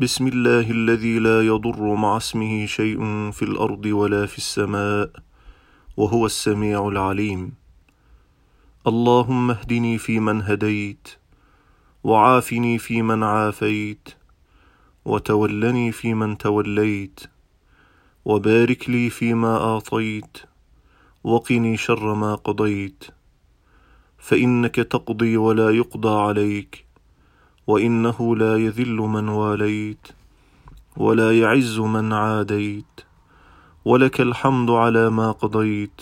بسم الله الذي لا يضر مع اسمه شيء في الأرض ولا في السماء وهو السميع العليم. اللهم اهدني فيمن هديت وعافني فيمن عافيت وتولني فيمن توليت وبارك لي فيما أعطيت وقني شر ما قضيت. فإنك تقضي ولا يقضى عليك. وإنه لا يذل من واليت ولا يعز من عاديت ولك الحمد على ما قضيت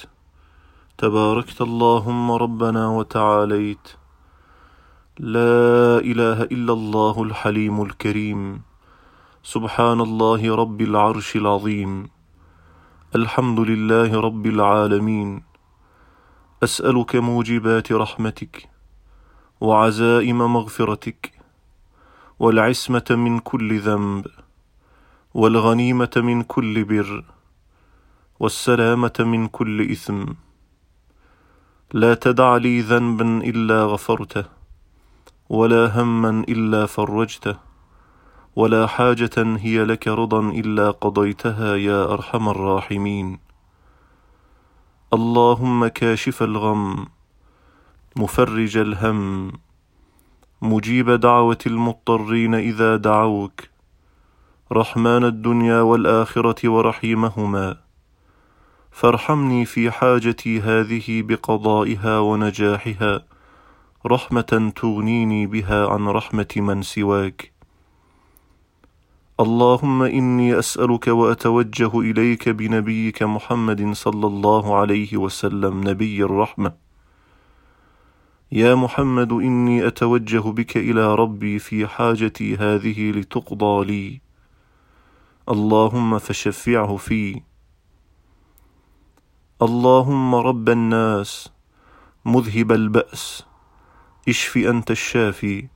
تباركت اللهم ربنا وتعاليت لا إله إلا الله الحليم الكريم سبحان الله رب العرش العظيم الحمد لله رب العالمين أسألك موجبات رحمتك وعزائم مغفرتك والعصمة من كل ذنب والغنيمة من كل بر والسلامة من كل إثم. لا تدع لي ذنبا إلا غفرته ولا هما إلا فرجته ولا حاجة هي لك رضا إلا قضيتها يا أرحم الراحمين. اللهم كاشف الغم مفرج الهم. مجيب دعوة المضطرين إذا دعوك. رحمن الدنيا والآخرة ورحيمهما. فارحمني في حاجتي هذه بقضائها ونجاحها. رحمة تغنيني بها عن رحمة من سواك. اللهم إني أسألك وأتوجه إليك بنبيك محمد صلى الله عليه وسلم نبي الرحمة. يا محمد إني أتوجه بك إلى ربي في حاجتي هذه لتقضى لي. اللهم فشفعه في. اللهم رب الناس مذهب البأس. اشف أنت الشافي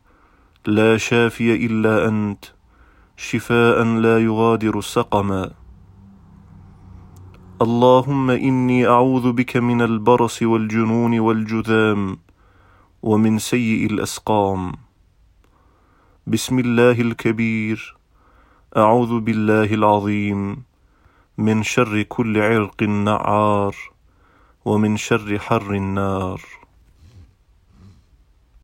لا شافي إلا أنت. شفاء لا يغادر سقما. اللهم إني أعوذ بك من البرص والجنون والجذام. ومن سيء الأسقام. بسم الله الكبير. أعوذ بالله العظيم. من شر كل عرق نعار ومن شر حر النار.